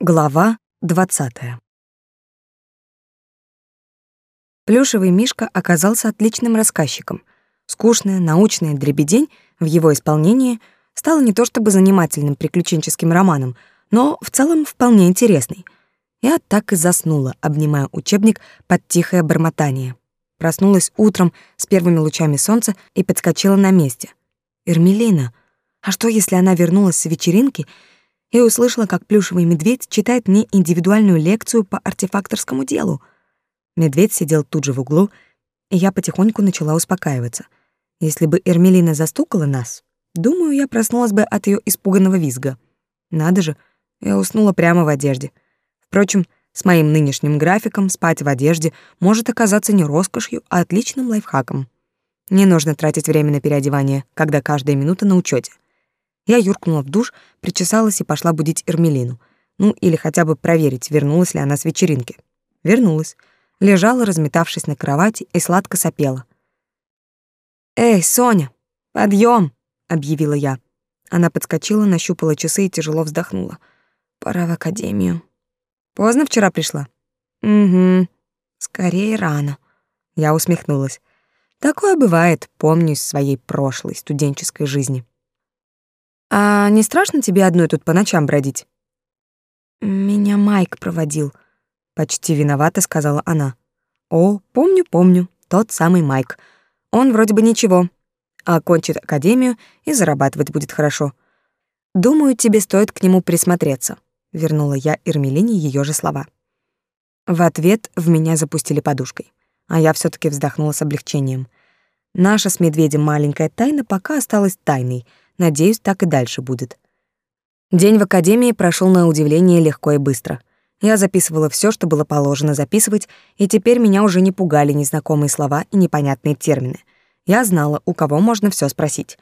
Глава двадцатая. Плюшевый мишка оказался отличным рассказчиком. Скучная научная дребедень в его исполнении стала не то чтобы занимательным приключенческим романом, но в целом вполне интересной. Я так и заснула, обнимая учебник под тихое бормотание. Проснулась утром с первыми лучами солнца и подскочила на месте. Эрмелина. А что, если она вернулась с вечеринки и услышала, как плюшевый медведь читает мне индивидуальную лекцию по артефакторскому делу? Медведь сидел тут же в углу, и я потихоньку начала успокаиваться. Если бы Эрмелина застукала нас, думаю, я проснулась бы от ее испуганного визга. Надо же, я уснула прямо в одежде. Впрочем, с моим нынешним графиком спать в одежде может оказаться не роскошью, а отличным лайфхаком. Не нужно тратить время на переодевание, когда каждая минута на учете. Я юркнула в душ, причесалась и пошла будить Эрмелину. Ну, или хотя бы проверить, вернулась ли она с вечеринки. Вернулась. Лежала, разметавшись на кровати, и сладко сопела. «Эй, Соня, подъем! объявила я. Она подскочила, нащупала часы и тяжело вздохнула. «Пора в академию». «Поздно вчера пришла?» «Угу. Скорее рано». Я усмехнулась. Такое бывает, помню из своей прошлой студенческой жизни. А не страшно тебе одной тут по ночам бродить? Меня Майк проводил, почти виновата сказала она. О, помню, помню, тот самый Майк. Он вроде бы ничего, окончит академию и зарабатывать будет хорошо. Думаю, тебе стоит к нему присмотреться, вернула я Ирмелине ее же слова. В ответ в меня запустили подушкой а я все таки вздохнула с облегчением. Наша с медведем маленькая тайна пока осталась тайной. Надеюсь, так и дальше будет. День в академии прошел на удивление легко и быстро. Я записывала все, что было положено записывать, и теперь меня уже не пугали незнакомые слова и непонятные термины. Я знала, у кого можно все спросить.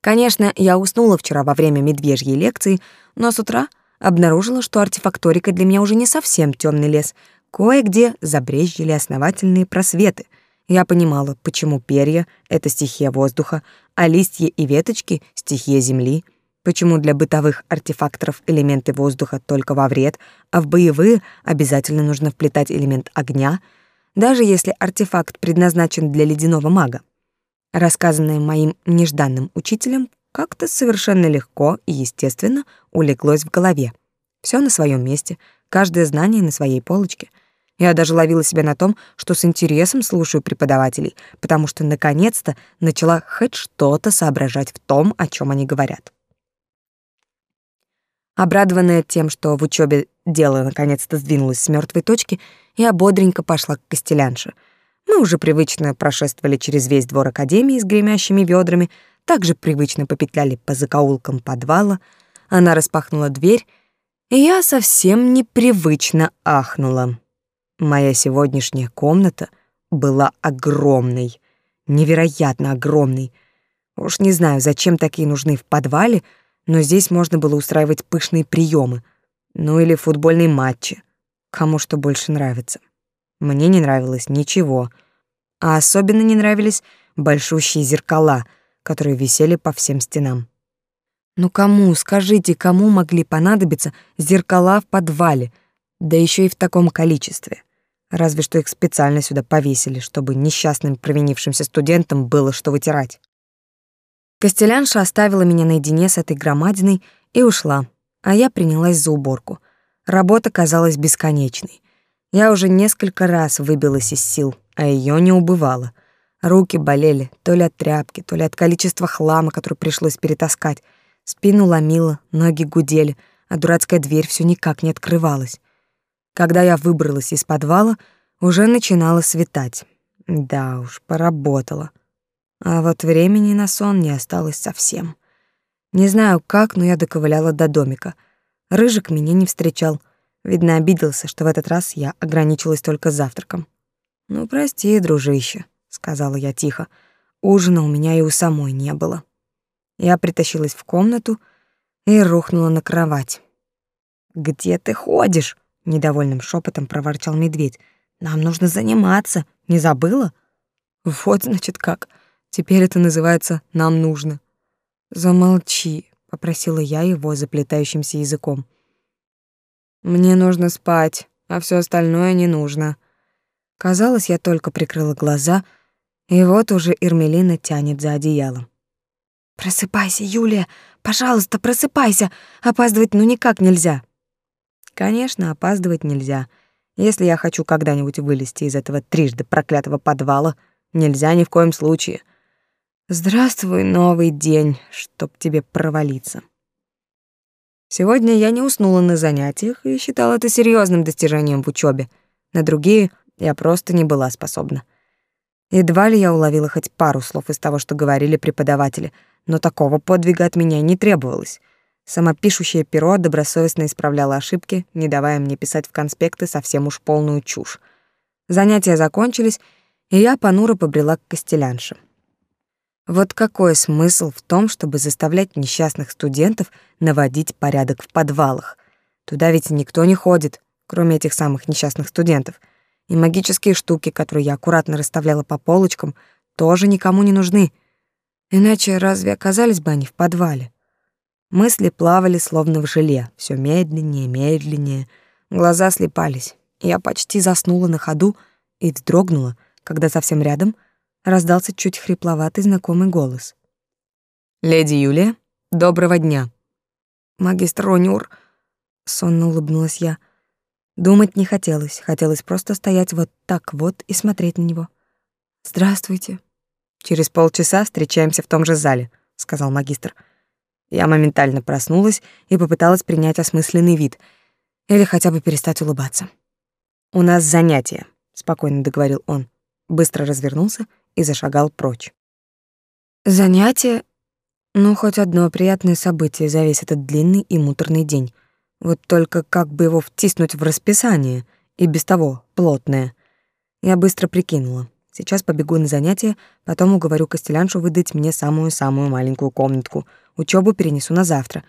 Конечно, я уснула вчера во время медвежьей лекции, но с утра обнаружила, что артефакторика для меня уже не совсем темный лес, Кое-где забрезжили основательные просветы. Я понимала, почему перья — это стихия воздуха, а листья и веточки — стихия земли, почему для бытовых артефакторов элементы воздуха только во вред, а в боевые обязательно нужно вплетать элемент огня, даже если артефакт предназначен для ледяного мага. Рассказанное моим нежданным учителем как-то совершенно легко и естественно улеглось в голове. Все на своем месте, каждое знание на своей полочке — я даже ловила себя на том, что с интересом слушаю преподавателей, потому что наконец-то начала хоть что-то соображать в том, о чем они говорят. Обрадованная тем, что в учебе дело наконец-то сдвинулось с мертвой точки, я бодренько пошла к костелянше. Мы уже привычно прошествовали через весь двор академии с гремящими ведрами, также привычно попетляли по закоулкам подвала. Она распахнула дверь, и я совсем непривычно ахнула. Моя сегодняшняя комната была огромной, невероятно огромной. Уж не знаю, зачем такие нужны в подвале, но здесь можно было устраивать пышные приемы, ну или футбольные матчи. Кому что больше нравится. Мне не нравилось ничего, а особенно не нравились большущие зеркала, которые висели по всем стенам. Ну кому, скажите, кому могли понадобиться зеркала в подвале, да еще и в таком количестве? Разве что их специально сюда повесили, чтобы несчастным провинившимся студентам было что вытирать. Костелянша оставила меня наедине с этой громадиной и ушла, а я принялась за уборку. Работа казалась бесконечной. Я уже несколько раз выбилась из сил, а ее не убывало. Руки болели то ли от тряпки, то ли от количества хлама, который пришлось перетаскать. Спину ломило, ноги гудели, а дурацкая дверь все никак не открывалась. Когда я выбралась из подвала, уже начинало светать. Да уж, поработала. А вот времени на сон не осталось совсем. Не знаю как, но я доковыляла до домика. Рыжик меня не встречал. Видно, обиделся, что в этот раз я ограничилась только завтраком. «Ну, прости, дружище», — сказала я тихо. «Ужина у меня и у самой не было». Я притащилась в комнату и рухнула на кровать. «Где ты ходишь?» Недовольным шепотом проворчал медведь. Нам нужно заниматься, не забыла? Вот значит как. Теперь это называется нам нужно. Замолчи, попросила я его заплетающимся языком. Мне нужно спать, а все остальное не нужно. Казалось, я только прикрыла глаза, и вот уже Ирмелина тянет за одеялом. Просыпайся, Юлия, пожалуйста, просыпайся. Опаздывать ну никак нельзя. Конечно, опаздывать нельзя. Если я хочу когда-нибудь вылезти из этого трижды проклятого подвала, нельзя ни в коем случае. Здравствуй, новый день, чтоб тебе провалиться. Сегодня я не уснула на занятиях и считала это серьезным достижением в учебе. На другие я просто не была способна. Едва ли я уловила хоть пару слов из того, что говорили преподаватели, но такого подвига от меня не требовалось. Самопишущее перо добросовестно исправляло ошибки, не давая мне писать в конспекты совсем уж полную чушь. Занятия закончились, и я понуро побрела к костелянше. Вот какой смысл в том, чтобы заставлять несчастных студентов наводить порядок в подвалах? Туда ведь никто не ходит, кроме этих самых несчастных студентов. И магические штуки, которые я аккуратно расставляла по полочкам, тоже никому не нужны. Иначе разве оказались бы они в подвале? Мысли плавали словно в желе, все медленнее, медленнее. Глаза слепались. Я почти заснула на ходу и вздрогнула, когда совсем рядом — раздался чуть хрипловатый знакомый голос. «Леди Юлия, доброго дня!» «Магистр Ронюр», — сонно улыбнулась я. Думать не хотелось, хотелось просто стоять вот так вот и смотреть на него. «Здравствуйте». «Через полчаса встречаемся в том же зале», — сказал магистр. Я моментально проснулась и попыталась принять осмысленный вид или хотя бы перестать улыбаться. «У нас занятие», — спокойно договорил он. Быстро развернулся и зашагал прочь. Занятие? Ну, хоть одно приятное событие за весь этот длинный и муторный день. Вот только как бы его втиснуть в расписание, и без того плотное. Я быстро прикинула. Сейчас побегу на занятия, потом уговорю Костеляншу выдать мне самую-самую маленькую комнатку. Учебу перенесу на завтра.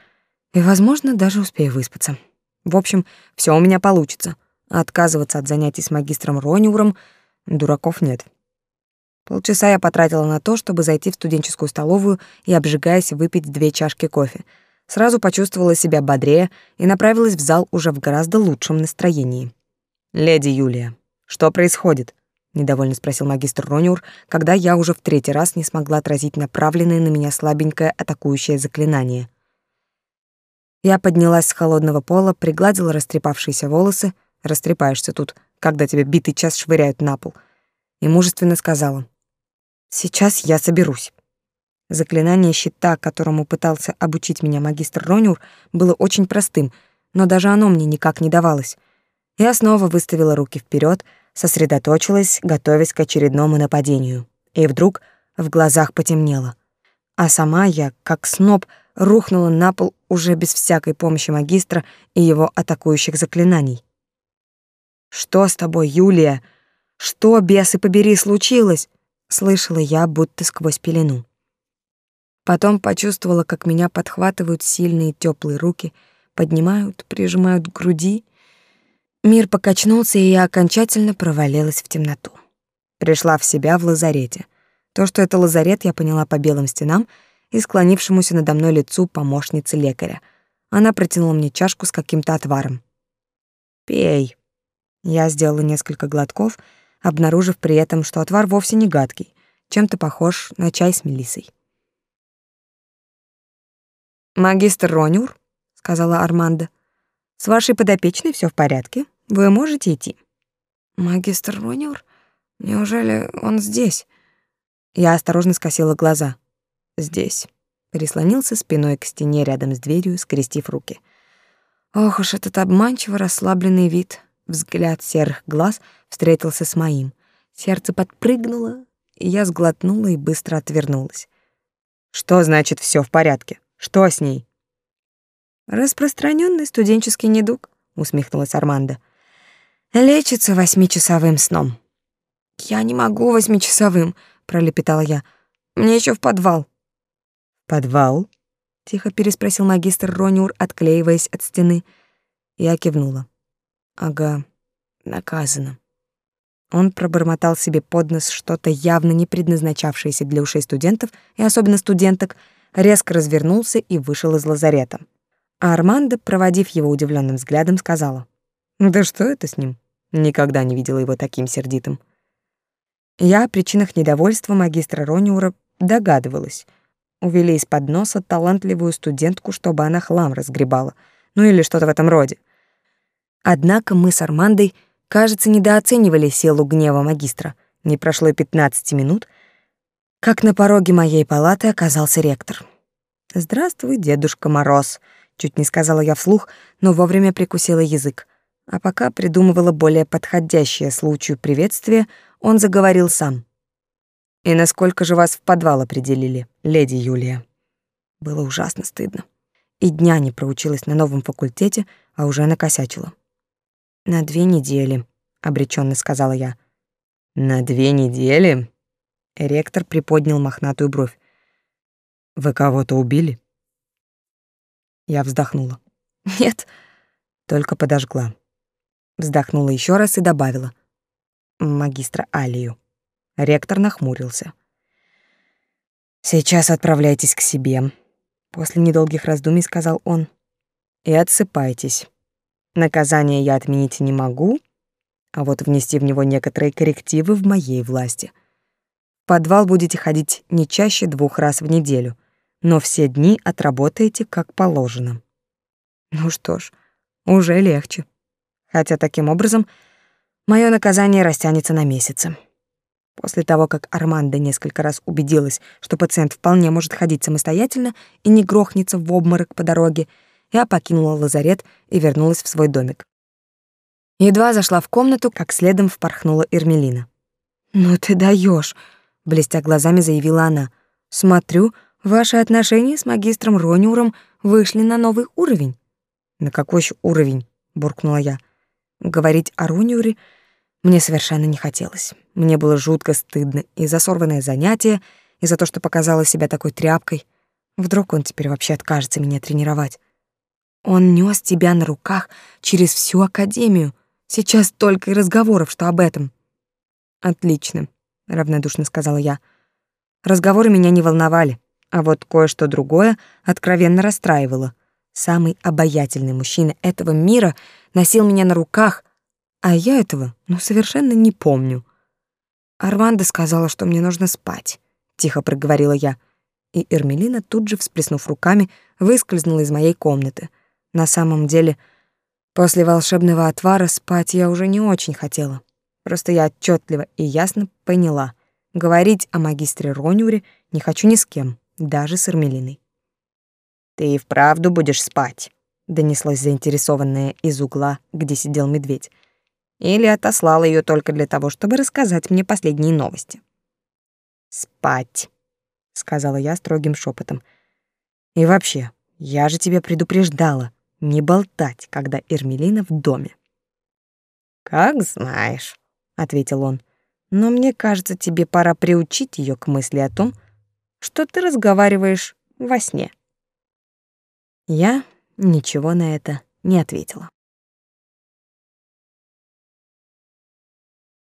И, возможно, даже успею выспаться. В общем, все у меня получится. отказываться от занятий с магистром Рониуром дураков нет. Полчаса я потратила на то, чтобы зайти в студенческую столовую и, обжигаясь, выпить две чашки кофе. Сразу почувствовала себя бодрее и направилась в зал уже в гораздо лучшем настроении. «Леди Юлия, что происходит?» — недовольно спросил магистр Рониур, когда я уже в третий раз не смогла отразить направленное на меня слабенькое атакующее заклинание. Я поднялась с холодного пола, пригладила растрепавшиеся волосы, растрепаешься тут, когда тебя битый час швыряют на пол, и мужественно сказала. Сейчас я соберусь. Заклинание щита, которому пытался обучить меня магистр Ронюр, было очень простым, но даже оно мне никак не давалось. Я снова выставила руки вперед, сосредоточилась, готовясь к очередному нападению. И вдруг в глазах потемнело. А сама я, как сноб, рухнула на пол уже без всякой помощи магистра и его атакующих заклинаний. «Что с тобой, Юлия? Что, бесы побери, случилось?» слышала я будто сквозь пелену. Потом почувствовала, как меня подхватывают сильные теплые руки, поднимают, прижимают к груди. Мир покачнулся, и я окончательно провалилась в темноту. Пришла в себя в лазарете. То, что это лазарет, я поняла по белым стенам и склонившемуся надо мной лицу помощницы лекаря. Она протянула мне чашку с каким-то отваром. «Пей». Я сделала несколько глотков — обнаружив при этом, что отвар вовсе не гадкий, чем-то похож на чай с мелиссой. «Магистр Ронюр», — сказала Армандо, — «с вашей подопечной все в порядке, вы можете идти». «Магистр Ронюр? Неужели он здесь?» Я осторожно скосила глаза. «Здесь». Прислонился спиной к стене рядом с дверью, скрестив руки. Ох уж этот обманчиво расслабленный вид. Взгляд серых глаз встретился с моим. Сердце подпрыгнуло, и я сглотнула и быстро отвернулась. Что значит все в порядке? Что с ней? Распространенный студенческий недуг, усмехнулась Армандо. Лечится восьмичасовым сном. Я не могу восьмичасовым, пролепетала я. Мне еще в подвал. Подвал? тихо переспросил магистр Рониур, отклеиваясь от стены. Я кивнула. Ага, наказано. Он пробормотал себе под нос что-то явно не предназначавшееся для ушей студентов и особенно студенток, резко развернулся и вышел из лазарета. А Армандо, проводив его удивленным взглядом, сказала: Да что это с ним? Никогда не видела его таким сердитым. Я о причинах недовольства магистра Рониура догадывалась. Увели из-под носа талантливую студентку, чтобы она хлам разгребала. Ну или что-то в этом роде. Однако мы с Армандой, кажется, недооценивали силу гнева магистра. Не прошло и 15 минут, как на пороге моей палаты оказался ректор. «Здравствуй, Дедушка Мороз», — чуть не сказала я вслух, но вовремя прикусила язык. А пока придумывала более подходящее случаю приветствие, он заговорил сам. «И насколько же вас в подвал определили, леди Юлия?» Было ужасно стыдно. И дня не проучилась на новом факультете, а уже накосячила. «На две недели», — обреченно сказала я. «На две недели?» Ректор приподнял мохнатую бровь. «Вы кого-то убили?» Я вздохнула. «Нет, только подожгла». Вздохнула еще раз и добавила. «Магистра Алию». Ректор нахмурился. «Сейчас отправляйтесь к себе», — после недолгих раздумий сказал он. «И отсыпайтесь. Наказание я отменить не могу, а вот внести в него некоторые коррективы в моей власти. В подвал будете ходить не чаще двух раз в неделю, но все дни отработаете как положено. Ну что ж, уже легче. Хотя таким образом мое наказание растянется на месяцы. После того, как Арманда несколько раз убедилась, что пациент вполне может ходить самостоятельно и не грохнется в обморок по дороге, я покинула лазарет и вернулась в свой домик. Едва зашла в комнату, как следом впорхнула Эрмелина. «Ну ты даешь, блестя глазами заявила она. «Смотрю, ваши отношения с магистром Рониуром вышли на новый уровень». «На какой еще уровень?» — буркнула я. Говорить о Рониуре мне совершенно не хотелось. Мне было жутко стыдно и за сорванное занятие, и за то, что показала себя такой тряпкой. Вдруг он теперь вообще откажется меня тренировать. Он нёс тебя на руках через всю академию. Сейчас только и разговоров, что об этом. Отлично, равнодушно сказала я. Разговоры меня не волновали, а вот кое-что другое откровенно расстраивало. Самый обаятельный мужчина этого мира носил меня на руках, а я этого, ну, совершенно не помню. Армандо сказала, что мне нужно спать, тихо проговорила я, и Эрмелина тут же, всплеснув руками, выскользнула из моей комнаты. На самом деле, После волшебного отвара спать я уже не очень хотела. Просто я отчетливо и ясно поняла. Говорить о магистре Ронюре не хочу ни с кем, даже с Эрмелиной. «Ты и вправду будешь спать?» — донеслось заинтересованное из угла, где сидел медведь. Или отослала ее только для того, чтобы рассказать мне последние новости. «Спать», — сказала я строгим шепотом. «И вообще, я же тебя предупреждала не болтать, когда Эрмелина в доме. «Как знаешь», — ответил он, «но мне кажется, тебе пора приучить ее к мысли о том, что ты разговариваешь во сне». Я ничего на это не ответила.